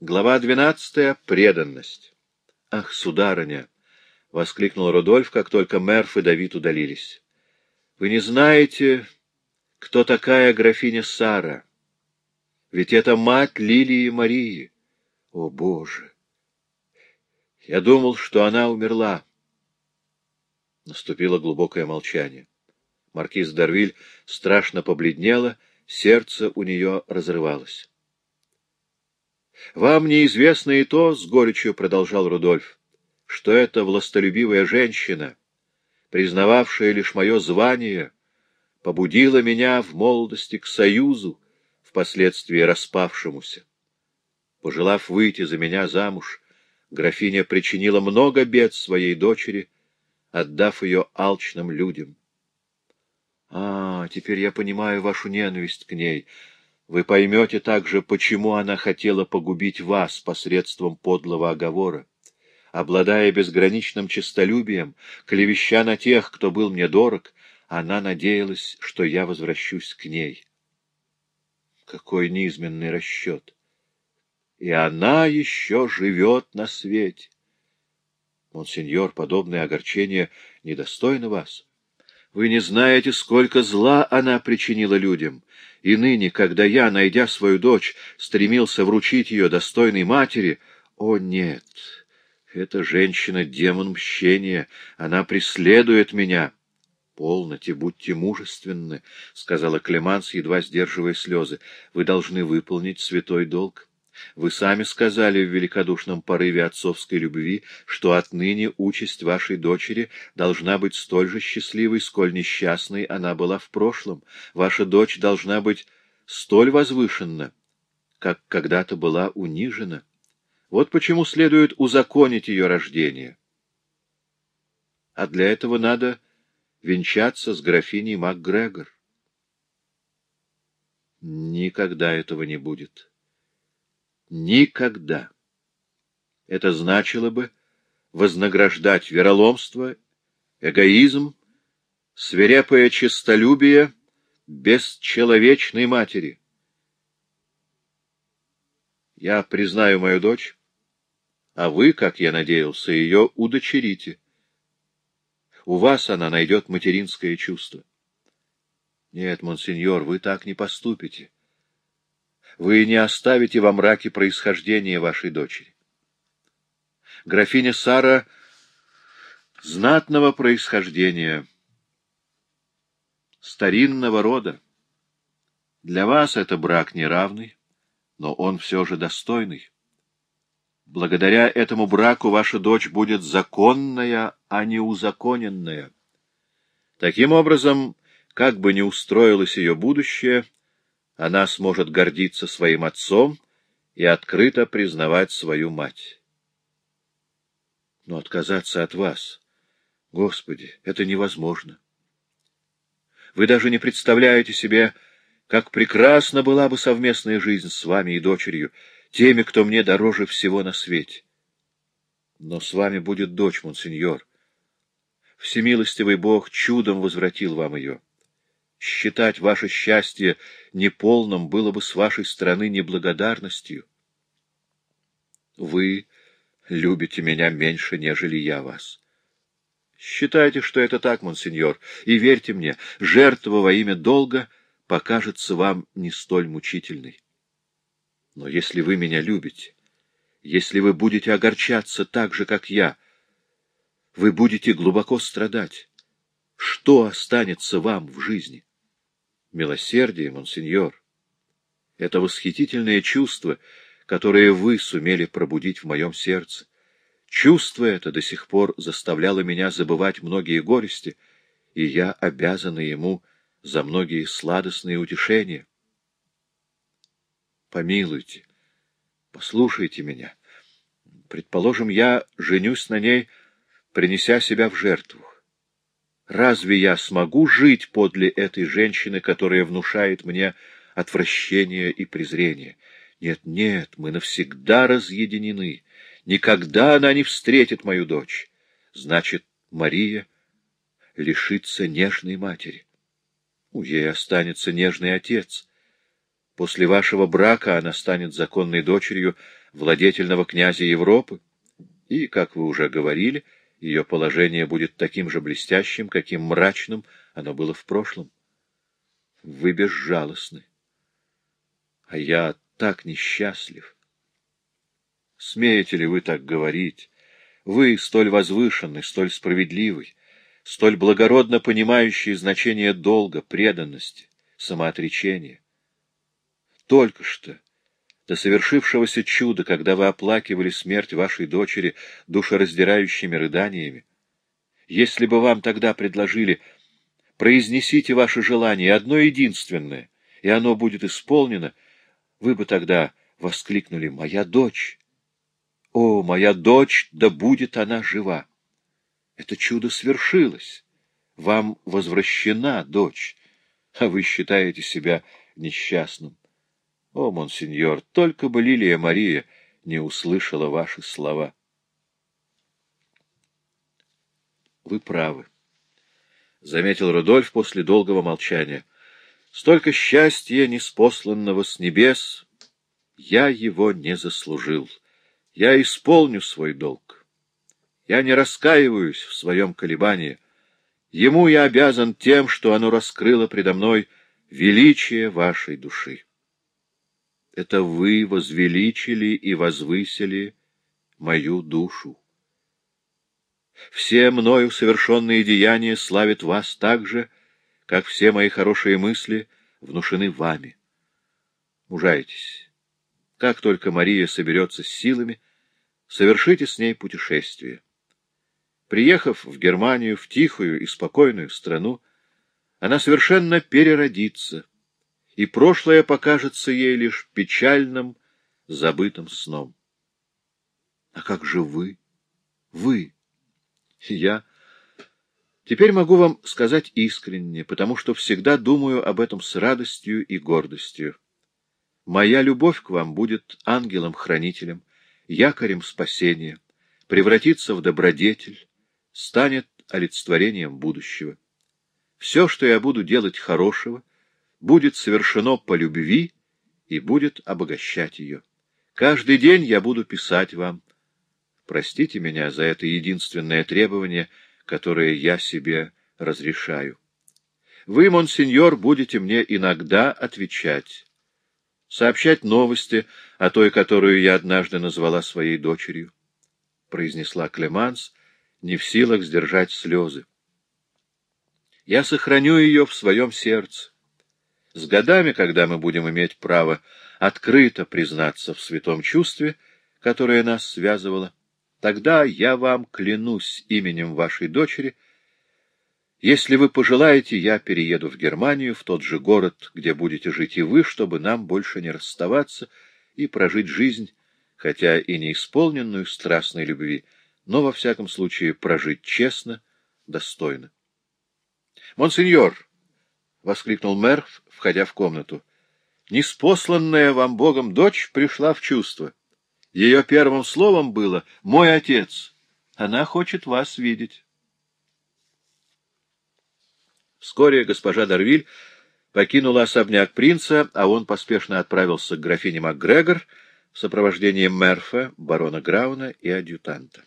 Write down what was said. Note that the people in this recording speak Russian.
Глава двенадцатая. Преданность. — Ах, сударыня! — воскликнул Рудольф, как только Мерф и Давид удалились. — Вы не знаете, кто такая графиня Сара? Ведь это мать Лилии Марии. О, Боже! Я думал, что она умерла. Наступило глубокое молчание. Маркиз Дарвиль страшно побледнела, сердце у нее разрывалось. «Вам неизвестно и то, — с горечью продолжал Рудольф, — что эта властолюбивая женщина, признававшая лишь мое звание, побудила меня в молодости к союзу, впоследствии распавшемуся. Пожелав выйти за меня замуж, графиня причинила много бед своей дочери, отдав ее алчным людям. А, теперь я понимаю вашу ненависть к ней — вы поймете также, почему она хотела погубить вас посредством подлого оговора. Обладая безграничным честолюбием, клевеща на тех, кто был мне дорог, она надеялась, что я возвращусь к ней. Какой низменный расчет! И она еще живет на свете. Монсеньор, подобное огорчение недостойно вас. Вы не знаете, сколько зла она причинила людям, и ныне, когда я, найдя свою дочь, стремился вручить ее достойной матери, о нет, эта женщина — демон мщения, она преследует меня. — Полноте, будьте мужественны, — сказала Клеманс, едва сдерживая слезы. — Вы должны выполнить святой долг. Вы сами сказали в великодушном порыве отцовской любви, что отныне участь вашей дочери должна быть столь же счастливой, сколь несчастной она была в прошлом. Ваша дочь должна быть столь возвышенна, как когда-то была унижена. Вот почему следует узаконить ее рождение. А для этого надо венчаться с графиней МакГрегор. Никогда этого не будет. Никогда. Это значило бы вознаграждать вероломство, эгоизм, свирепое честолюбие бесчеловечной матери. Я признаю мою дочь, а вы, как я надеялся, ее удочерите. У вас она найдет материнское чувство. Нет, монсеньор, вы так не поступите. Вы не оставите во мраке происхождение вашей дочери. Графиня Сара знатного происхождения, старинного рода. Для вас это брак неравный, но он все же достойный. Благодаря этому браку ваша дочь будет законная, а не узаконенная. Таким образом, как бы ни устроилось ее будущее, она сможет гордиться своим отцом и открыто признавать свою мать. Но отказаться от вас, Господи, это невозможно. Вы даже не представляете себе, как прекрасна была бы совместная жизнь с вами и дочерью, теми, кто мне дороже всего на свете. Но с вами будет дочь, монсеньор. Всемилостивый Бог чудом возвратил вам ее. Считать ваше счастье неполным было бы с вашей стороны неблагодарностью. Вы любите меня меньше, нежели я вас. Считайте, что это так, монсеньор, и верьте мне, жертва во имя долга покажется вам не столь мучительной. Но если вы меня любите, если вы будете огорчаться так же, как я, вы будете глубоко страдать. Что останется вам в жизни? Милосердие, монсеньор. Это восхитительное чувство, которое вы сумели пробудить в моем сердце. Чувство это до сих пор заставляло меня забывать многие горести, и я обязана ему за многие сладостные утешения. Помилуйте, послушайте меня. Предположим, я женюсь на ней, принеся себя в жертву. Разве я смогу жить подле этой женщины, которая внушает мне отвращение и презрение? Нет, нет, мы навсегда разъединены. Никогда она не встретит мою дочь. Значит, Мария лишится нежной матери. У ей останется нежный отец. После вашего брака она станет законной дочерью владетельного князя Европы, и, как вы уже говорили, ее положение будет таким же блестящим, каким мрачным оно было в прошлом. Вы безжалостны. А я так несчастлив. Смеете ли вы так говорить? Вы, столь возвышенный, столь справедливый, столь благородно понимающий значение долга, преданности, самоотречения. Только что, до совершившегося чуда, когда вы оплакивали смерть вашей дочери душераздирающими рыданиями, если бы вам тогда предложили «произнесите ваше желание, одно единственное, и оно будет исполнено», вы бы тогда воскликнули «Моя дочь!» О, моя дочь, да будет она жива! Это чудо свершилось. Вам возвращена дочь, а вы считаете себя несчастным. О, монсеньор, только бы Лилия Мария не услышала ваши слова. Вы правы, — заметил Рудольф после долгого молчания. Столько счастья, неспосланного с небес, я его не заслужил. Я исполню свой долг. Я не раскаиваюсь в своем колебании. Ему я обязан тем, что оно раскрыло предо мной величие вашей души. Это вы возвеличили и возвысили мою душу. Все мною совершенные деяния славят вас так же, как все мои хорошие мысли внушены вами. Мужайтесь. Как только Мария соберется с силами, совершите с ней путешествие. Приехав в Германию, в тихую и спокойную страну, она совершенно переродится, и прошлое покажется ей лишь печальным, забытым сном. А как же вы? Вы? Я... Теперь могу вам сказать искренне, потому что всегда думаю об этом с радостью и гордостью. Моя любовь к вам будет ангелом-хранителем, якорем спасения, превратится в добродетель, станет олицетворением будущего. Все, что я буду делать хорошего, будет совершено по любви и будет обогащать ее. Каждый день я буду писать вам. Простите меня за это единственное требование, которое я себе разрешаю. Вы, монсеньор, будете мне иногда отвечать, сообщать новости о той, которую я однажды назвала своей дочерью, — произнесла Клеманс, не в силах сдержать слезы. Я сохраню ее в своем сердце. С годами, когда мы будем иметь право открыто признаться в святом чувстве, которое нас связывало, тогда я вам клянусь именем вашей дочери — если вы пожелаете, я перееду в Германию, в тот же город, где будете жить и вы, чтобы нам больше не расставаться и прожить жизнь, хотя и не исполненную страстной любви, но, во всяком случае, прожить честно, достойно. — Монсеньор! — воскликнул мэр, входя в комнату. — Неспосланная вам Богом дочь пришла в чувство. Ее первым словом было «Мой отец». Она хочет вас видеть. Вскоре госпожа Дарвиль покинула особняк принца, а он поспешно отправился к графине МакГрегор в сопровождении Мерфа, барона Грауна и адъютанта.